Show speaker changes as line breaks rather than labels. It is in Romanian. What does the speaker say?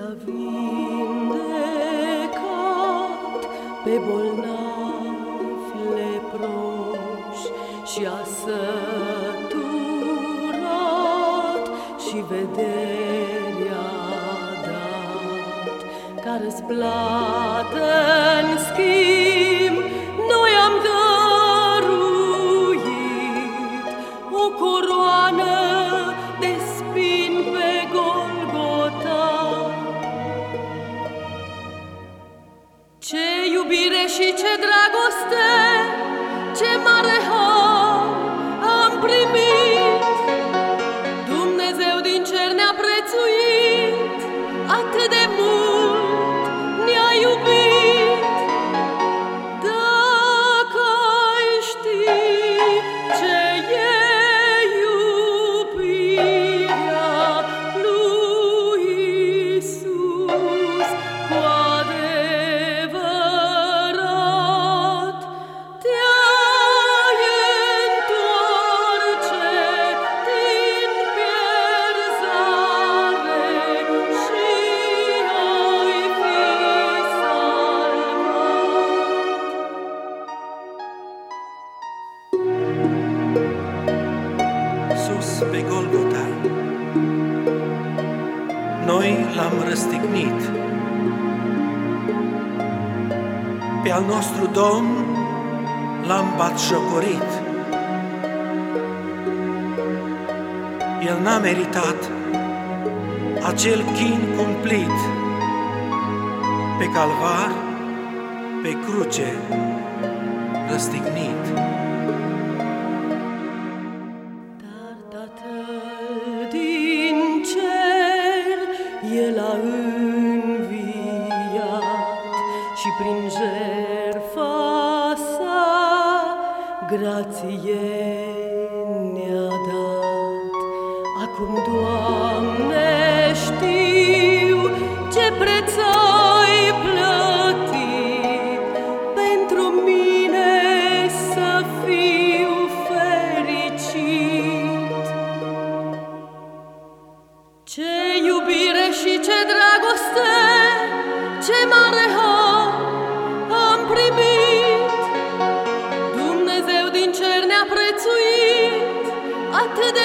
l-a vindecat pe bolnavi leproși și a săturat și vederea dat, care-ți plată în schimb iubire și ce dragoste, ce mare har
sus pe Golgota. Noi l-am răstignit. Pe al nostru Domn l-am batjocorit. El n-a meritat acel chin cumplit pe calvar, pe cruce, răstignit.
El a înviat și prin jertfa sa grație ne-a dat. Acum, Doamne, știu ce mare har am primit! Dumnezeu din cer ne-a prețuit atât de